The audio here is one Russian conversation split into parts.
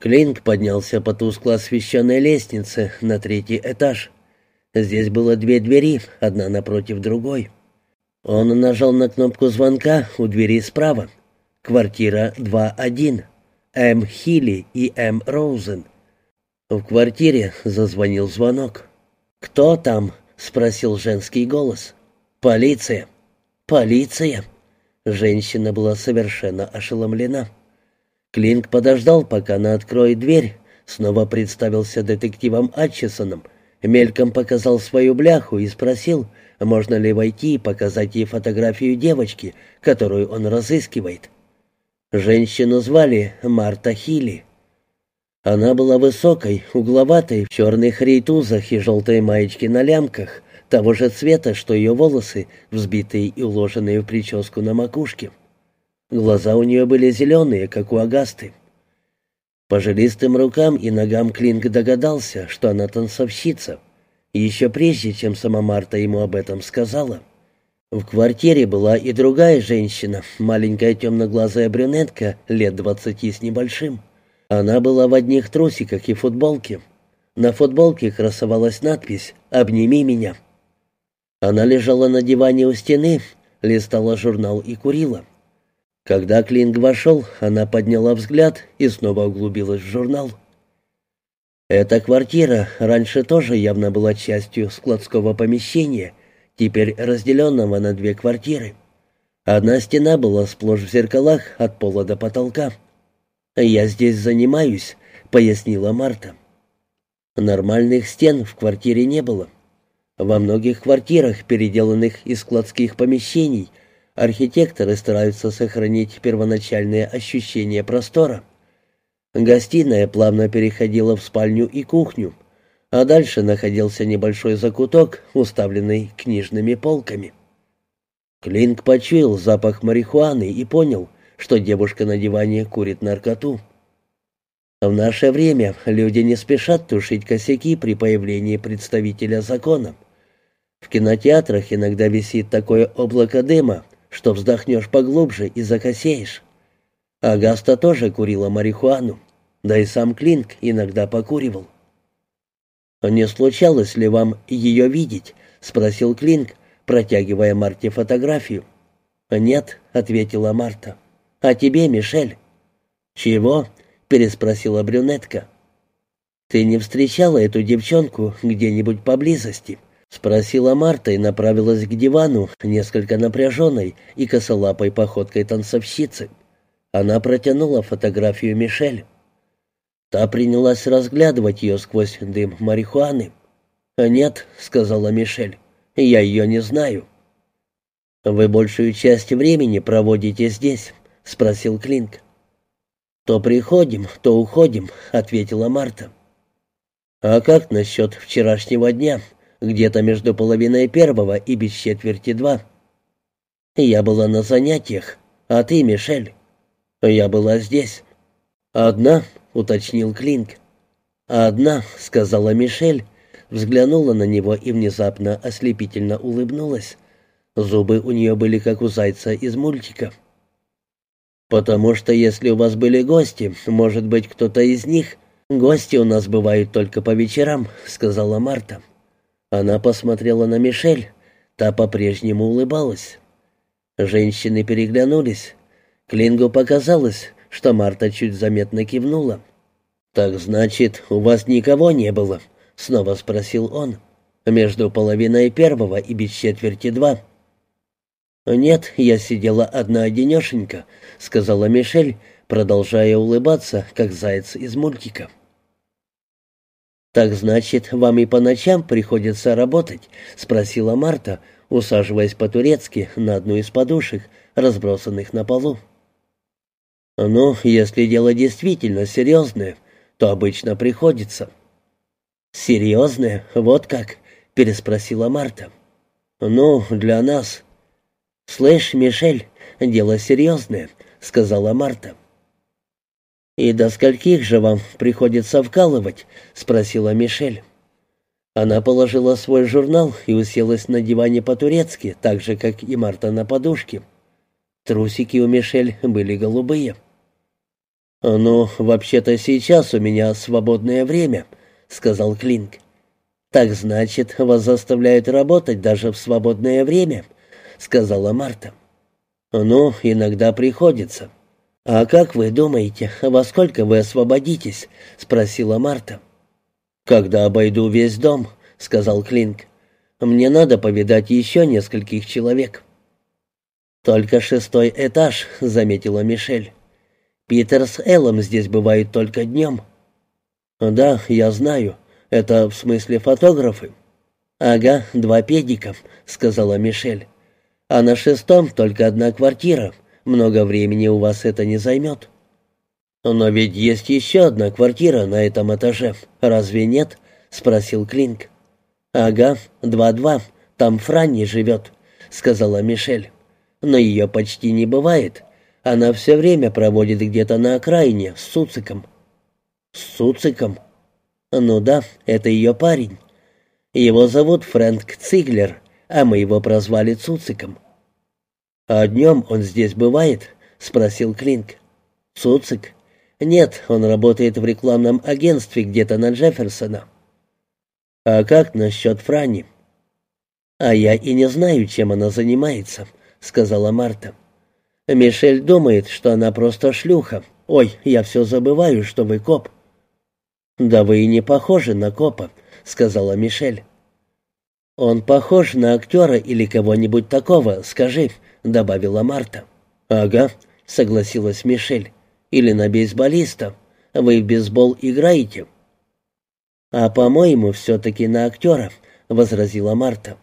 Клинк поднялся по тускло освещенной лестнице на третий этаж. Здесь было две двери, одна напротив другой. Он нажал на кнопку звонка у двери справа. Квартира 2-1. М. Хилли и М. Роузен. В квартире зазвонил звонок. «Кто там?» — спросил женский голос. «Полиция». «Полиция?» Женщина была совершенно ошеломлена. Клинк подождал, пока она откроет дверь, снова представился детективом Атчисоном, мельком показал свою бляху и спросил, можно ли войти и показать ей фотографию девочки, которую он разыскивает. Женщину звали Марта Хилли. Она была высокой, угловатой, в черных рейтузах и желтой маечке на лямках, того же цвета, что ее волосы, взбитые и уложенные в прическу на макушке. Глаза у нее были зеленые, как у Агасты. По жилистым рукам и ногам Клинк догадался, что она танцовщица, еще прежде, чем сама Марта ему об этом сказала. В квартире была и другая женщина, маленькая темноглазая брюнетка, лет двадцати с небольшим. Она была в одних трусиках и футболке. На футболке красовалась надпись «Обними меня». Она лежала на диване у стены, листала журнал и курила. Когда Клинг вошел, она подняла взгляд и снова углубилась в журнал. Эта квартира раньше тоже явно была частью складского помещения, теперь разделенного на две квартиры. Одна стена была сплошь в зеркалах от пола до потолка. «Я здесь занимаюсь», — пояснила Марта. Нормальных стен в квартире не было. Во многих квартирах, переделанных из складских помещений, архитекторы стараются сохранить первоначальное ощущение простора. Гостиная плавно переходила в спальню и кухню, а дальше находился небольшой закуток, уставленный книжными полками. Клинк почуял запах марихуаны и понял — что девушка на диване курит наркоту. В наше время люди не спешат тушить косяки при появлении представителя закона. В кинотеатрах иногда висит такое облако дыма, что вздохнешь поглубже и закосеешь. Агаста тоже курила марихуану, да и сам Клинк иногда покуривал. «Не случалось ли вам ее видеть?» — спросил Клинк, протягивая Марте фотографию. «Нет», — ответила Марта. «А тебе, Мишель?» «Чего?» — переспросила брюнетка. «Ты не встречала эту девчонку где-нибудь поблизости?» — спросила Марта и направилась к дивану, несколько напряженной и косолапой походкой танцовщицы. Она протянула фотографию Мишель. Та принялась разглядывать ее сквозь дым марихуаны. «Нет», — сказала Мишель, — «я ее не знаю». «Вы большую часть времени проводите здесь», — спросил Клинк. «То приходим, то уходим», — ответила Марта. «А как насчет вчерашнего дня, где-то между половиной первого и без четверти два?» «Я была на занятиях, а ты, Мишель?» «Я была здесь». «Одна?» — уточнил Клинк. «Одна», — сказала Мишель, взглянула на него и внезапно ослепительно улыбнулась. Зубы у нее были как у зайца из мультика. «Потому что если у вас были гости, может быть, кто-то из них...» «Гости у нас бывают только по вечерам», — сказала Марта. Она посмотрела на Мишель. Та по-прежнему улыбалась. Женщины переглянулись. Клингу показалось, что Марта чуть заметно кивнула. «Так значит, у вас никого не было?» — снова спросил он. «Между половиной первого и без четверти два». «Нет, я сидела одна-одинешенька», — сказала Мишель, продолжая улыбаться, как заяц из мультика. «Так значит, вам и по ночам приходится работать?» — спросила Марта, усаживаясь по-турецки на одну из подушек, разбросанных на полу. «Ну, если дело действительно серьезное, то обычно приходится». «Серьезное? Вот как?» — переспросила Марта. «Ну, для нас...» «Слышь, Мишель, дело серьезное», — сказала Марта. «И до скольких же вам приходится вкалывать?» — спросила Мишель. Она положила свой журнал и уселась на диване по-турецки, так же, как и Марта на подушке. Трусики у Мишель были голубые. «Ну, вообще-то сейчас у меня свободное время», — сказал Клинк. «Так значит, вас заставляют работать даже в свободное время», — сказала Марта. «Ну, иногда приходится». «А как вы думаете, во сколько вы освободитесь?» — спросила Марта. «Когда обойду весь дом», — сказал Клинк. «Мне надо повидать еще нескольких человек». «Только шестой этаж», — заметила Мишель. «Питер с Эллом здесь бывают только днем». «Да, я знаю. Это в смысле фотографы?» «Ага, два педика», — сказала Мишель. «А на шестом только одна квартира. Много времени у вас это не займет». «Но ведь есть еще одна квартира на этом этаже, разве нет?» — спросил Клинк. «Ага, два-два, там Франни живет», — сказала Мишель. «Но ее почти не бывает. Она все время проводит где-то на окраине, с Суциком». «С Суциком?» «Ну да, это ее парень. Его зовут Фрэнк Циглер, а мы его прозвали Цуциком». «А днем он здесь бывает?» — спросил Клинк. «Цуцик?» «Нет, он работает в рекламном агентстве где-то на Джефферсона». «А как насчет Франи?» «А я и не знаю, чем она занимается», — сказала Марта. «Мишель думает, что она просто шлюха. Ой, я все забываю, что вы коп». «Да вы и не похожи на копа», — сказала Мишель. «Он похож на актера или кого-нибудь такого, скажи», — добавила Марта. «Ага», — согласилась Мишель. «Или на бейсболиста. Вы в бейсбол играете?» «А, по-моему, все-таки на актера», — возразила Марта.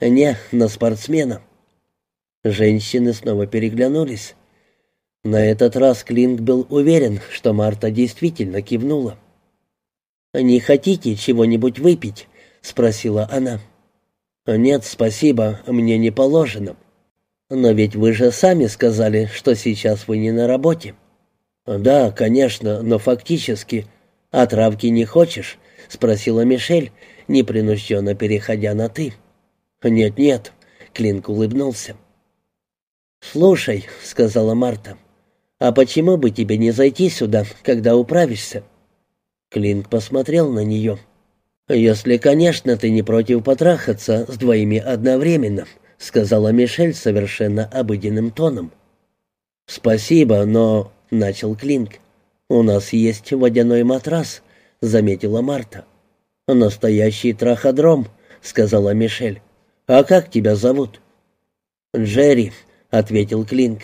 «Не, на спортсмена». Женщины снова переглянулись. На этот раз Клинк был уверен, что Марта действительно кивнула. «Не хотите чего-нибудь выпить?» — спросила она. «Нет, спасибо, мне не положено». «Но ведь вы же сами сказали, что сейчас вы не на работе». «Да, конечно, но фактически. А травки не хочешь?» — спросила Мишель, непринужденно переходя на «ты». «Нет-нет», — Клинк улыбнулся. «Слушай», — сказала Марта, — «а почему бы тебе не зайти сюда, когда управишься?» Клинк посмотрел на нее. «Если, конечно, ты не против потрахаться с двоими одновременно», — сказала Мишель совершенно обыденным тоном. «Спасибо, но...» — начал Клинк. «У нас есть водяной матрас», — заметила Марта. «Настоящий траходром», — сказала Мишель. «А как тебя зовут?» «Джерри», — ответил Клинк.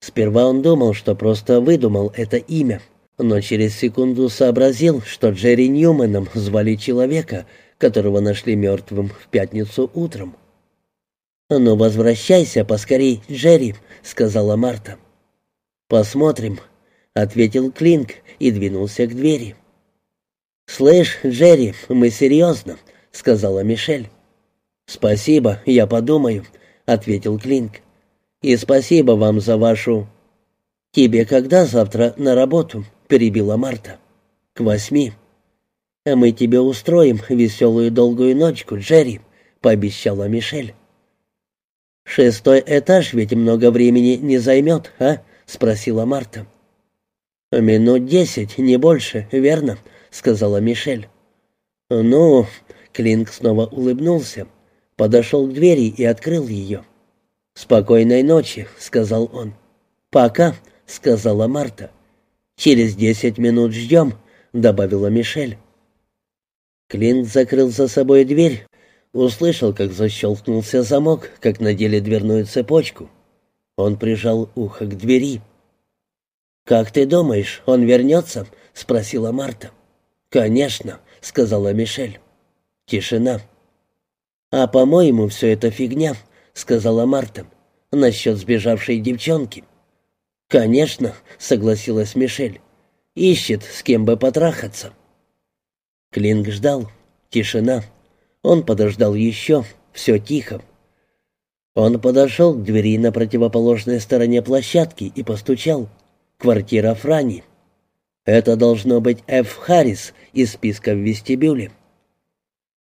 Сперва он думал, что просто выдумал это имя, но через секунду сообразил, что Джерри Ньюманом звали человека, которого нашли мертвым в пятницу утром. «Ну, возвращайся поскорей, Джерри», — сказала Марта. «Посмотрим», — ответил Клинк и двинулся к двери. «Слышь, Джерри, мы серьезно», — сказала Мишель. «Спасибо, я подумаю», — ответил Клинк. «И спасибо вам за вашу...» «Тебе когда завтра на работу?» — перебила Марта. «К восьми». «А мы тебе устроим веселую долгую ночку, Джерри», — пообещала Мишель. «Шестой этаж ведь много времени не займет, а?» — спросила Марта. «Минут десять, не больше, верно?» — сказала Мишель. «Ну...» — Клинк снова улыбнулся, подошел к двери и открыл ее. «Спокойной ночи», — сказал он. «Пока», — сказала Марта. «Через десять минут ждем», — добавила Мишель. Клинк закрыл за собой дверь, услышал, как защелкнулся замок, как надели дверную цепочку. Он прижал ухо к двери. «Как ты думаешь, он вернется?» — спросила Марта. «Конечно», — сказала Мишель. Тишина. «А, по-моему, все это фигня», — сказала Марта. «Насчет сбежавшей девчонки». «Конечно», — согласилась Мишель. «Ищет, с кем бы потрахаться». Клинк ждал. Тишина. Он подождал еще. Все тихо. Он подошел к двери на противоположной стороне площадки и постучал. Квартира Франи. Это должно быть Ф. Харрис из списка в вестибюле.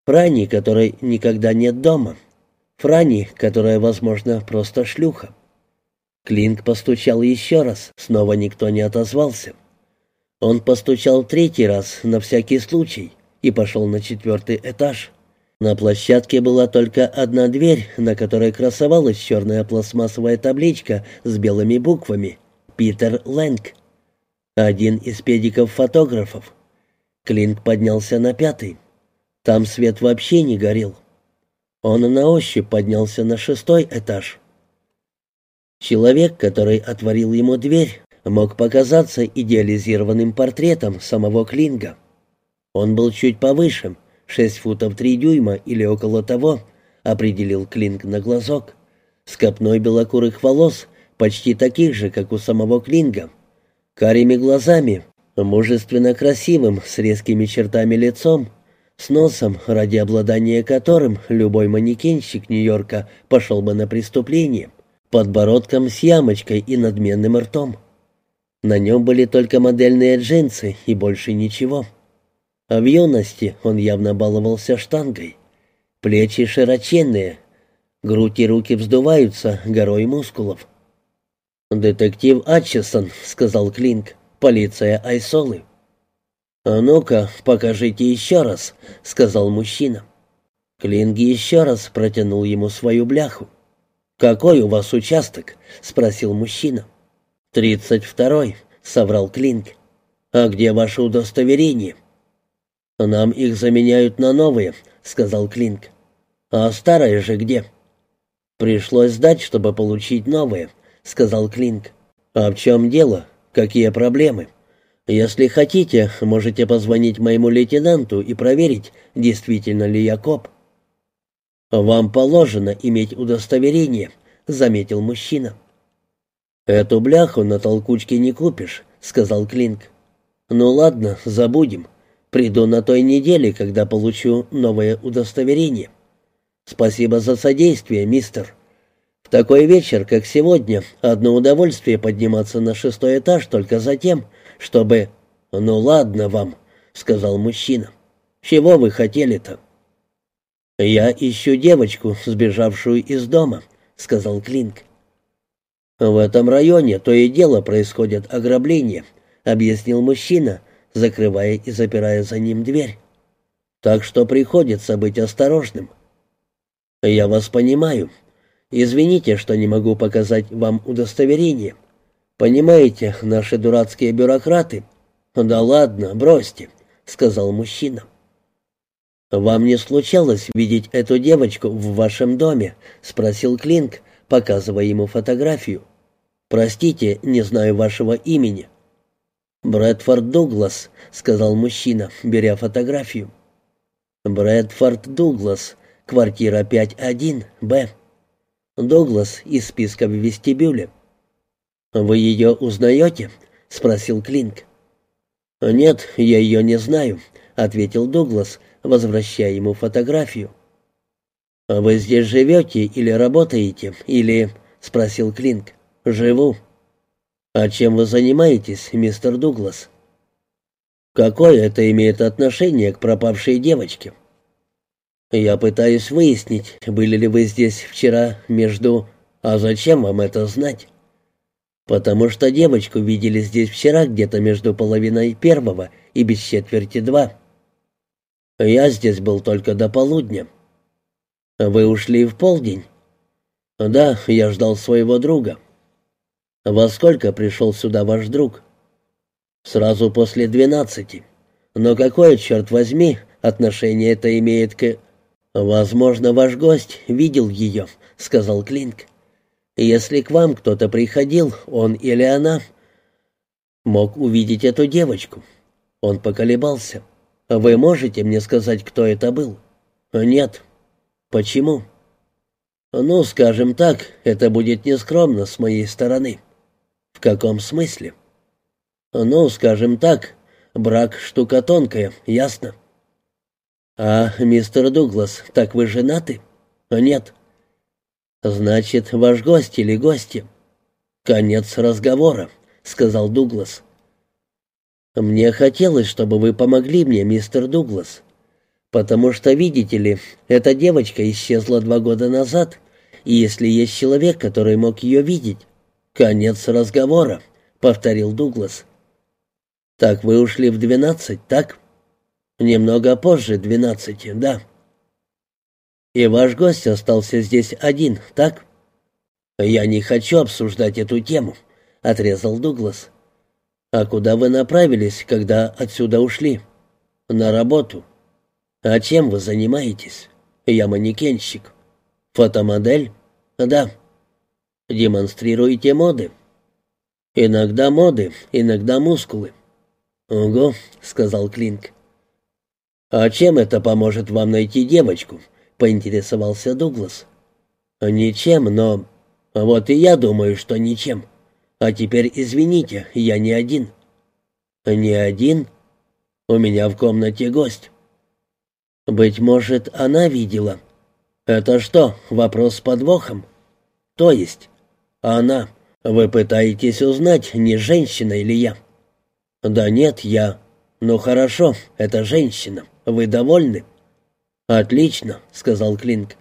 Франи, которой никогда нет дома. Франи, которая, возможно, просто шлюха. Клинк постучал еще раз, снова никто не отозвался. Он постучал третий раз на всякий случай и пошел на четвертый этаж. На площадке была только одна дверь, на которой красовалась черная пластмассовая табличка с белыми буквами «Питер Лэнг». Один из педиков-фотографов. Клинк поднялся на пятый. Там свет вообще не горел. Он на ощупь поднялся на шестой этаж. Человек, который отворил ему дверь, мог показаться идеализированным портретом самого Клинга. Он был чуть повыше, шесть футов три дюйма или около того, определил Клинг на глазок, с копной белокурых волос, почти таких же, как у самого Клинга, карими глазами, мужественно красивым, с резкими чертами лицом, с носом, ради обладания которым любой манекенщик Нью-Йорка пошел бы на преступление, подбородком с ямочкой и надменным ртом. На нем были только модельные джинсы и больше ничего. А в юности он явно баловался штангой. Плечи широченные, грудь и руки вздуваются горой мускулов. «Детектив Атчесон», — сказал Клинк, — «полиция Айсолы». «А ну-ка, покажите еще раз», — сказал мужчина. Клинг еще раз протянул ему свою бляху. «Какой у вас участок?» — спросил мужчина. «Тридцать второй», — соврал Клинк. «А где ваше удостоверение?» «Нам их заменяют на новые», — сказал Клинк. «А старое же где?» «Пришлось сдать, чтобы получить новые», — сказал Клинк. «А в чем дело? Какие проблемы?» «Если хотите, можете позвонить моему лейтенанту и проверить, действительно ли я коп». «Вам положено иметь удостоверение», — заметил мужчина. «Эту бляху на толкучке не купишь», — сказал Клинк. «Ну ладно, забудем. Приду на той неделе, когда получу новое удостоверение. Спасибо за содействие, мистер. В такой вечер, как сегодня, одно удовольствие подниматься на шестой этаж только за тем, чтобы... Ну ладно вам», — сказал мужчина. «Чего вы хотели-то?» «Я ищу девочку, сбежавшую из дома», — сказал Клинк. «В этом районе то и дело происходят ограбления», — объяснил мужчина, закрывая и запирая за ним дверь. «Так что приходится быть осторожным». «Я вас понимаю. Извините, что не могу показать вам удостоверение. Понимаете, наши дурацкие бюрократы...» «Да ладно, бросьте», — сказал мужчина. «Вам не случалось видеть эту девочку в вашем доме?» — спросил Клинк, показывая ему фотографию. «Простите, не знаю вашего имени». «Брэдфорд Дуглас», — сказал мужчина, беря фотографию. «Брэдфорд Дуглас, квартира 5-1, Б». «Дуглас из списка в вестибюле». «Вы ее узнаете?» — спросил Клинк. «Нет, я ее не знаю», — ответил Дуглас, возвращая ему фотографию. «Вы здесь живете или работаете, или...» — спросил Клинк. «Живу». «А чем вы занимаетесь, мистер Дуглас?» «Какое это имеет отношение к пропавшей девочке?» «Я пытаюсь выяснить, были ли вы здесь вчера между... А зачем вам это знать?» «Потому что девочку видели здесь вчера где-то между половиной первого и без четверти два». «Я здесь был только до полудня». «Вы ушли в полдень?» «Да, я ждал своего друга». «Во сколько пришел сюда ваш друг?» «Сразу после двенадцати. Но какое, черт возьми, отношение это имеет к...» «Возможно, ваш гость видел ее», — сказал Клинк. «Если к вам кто-то приходил, он или она, мог увидеть эту девочку». Он поколебался. «Вы можете мне сказать, кто это был?» «Нет». «Почему?» «Ну, скажем так, это будет нескромно с моей стороны». «В каком смысле?» «Ну, скажем так, брак штука тонкая, ясно?» «А, мистер Дуглас, так вы женаты?» «Нет». «Значит, ваш гость или гости?» «Конец разговора», — сказал Дуглас. «Мне хотелось, чтобы вы помогли мне, мистер Дуглас, потому что, видите ли, эта девочка исчезла два года назад, и если есть человек, который мог ее видеть, «Конец разговора», — повторил Дуглас. «Так вы ушли в двенадцать, так?» «Немного позже двенадцати, да». «И ваш гость остался здесь один, так?» «Я не хочу обсуждать эту тему», — отрезал Дуглас. «А куда вы направились, когда отсюда ушли?» «На работу». «А чем вы занимаетесь?» «Я манекенщик». «Фотомодель?» «Да». «Демонстрируете моды?» «Иногда моды, иногда мускулы». «Ого», — сказал Клинк. «А чем это поможет вам найти девочку?» — поинтересовался Дуглас. «Ничем, но «Вот и я думаю, что ничем. А теперь извините, я не один». «Не один? У меня в комнате гость». «Быть может, она видела». «Это что, вопрос с подвохом?» «То есть?» «Она. Вы пытаетесь узнать, не женщина или я?» «Да нет, я...» «Ну хорошо, это женщина. Вы довольны?» «Отлично», — сказал Клинк.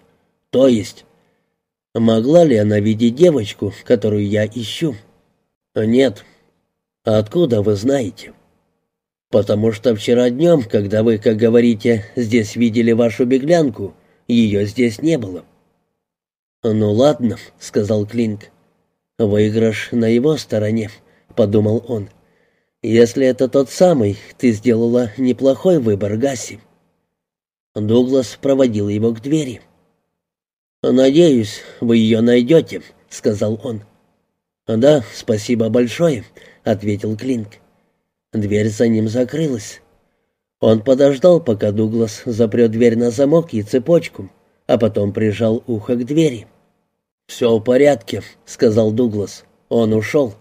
«То есть?» Могла ли она видеть девочку, которую я ищу? Нет. Откуда вы знаете? Потому что вчера днем, когда вы, как говорите, здесь видели вашу беглянку, ее здесь не было. Ну ладно, сказал Клинк. Выигрыш на его стороне, подумал он. Если это тот самый, ты сделала неплохой выбор, Гаси. Дуглас проводил его к двери. «Надеюсь, вы ее найдете», — сказал он. «Да, спасибо большое», — ответил Клинк. Дверь за ним закрылась. Он подождал, пока Дуглас запрет дверь на замок и цепочку, а потом прижал ухо к двери. «Все в порядке», — сказал Дуглас. «Он ушел».